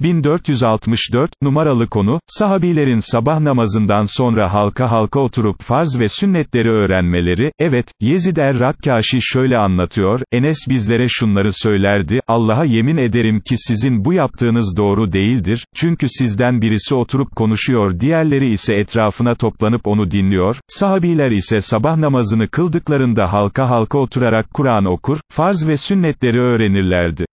1464, numaralı konu, sahabilerin sabah namazından sonra halka halka oturup farz ve sünnetleri öğrenmeleri, evet, Yezid er-Rakkaşi şöyle anlatıyor, Enes bizlere şunları söylerdi, Allah'a yemin ederim ki sizin bu yaptığınız doğru değildir, çünkü sizden birisi oturup konuşuyor diğerleri ise etrafına toplanıp onu dinliyor, sahabiler ise sabah namazını kıldıklarında halka halka oturarak Kur'an okur, farz ve sünnetleri öğrenirlerdi.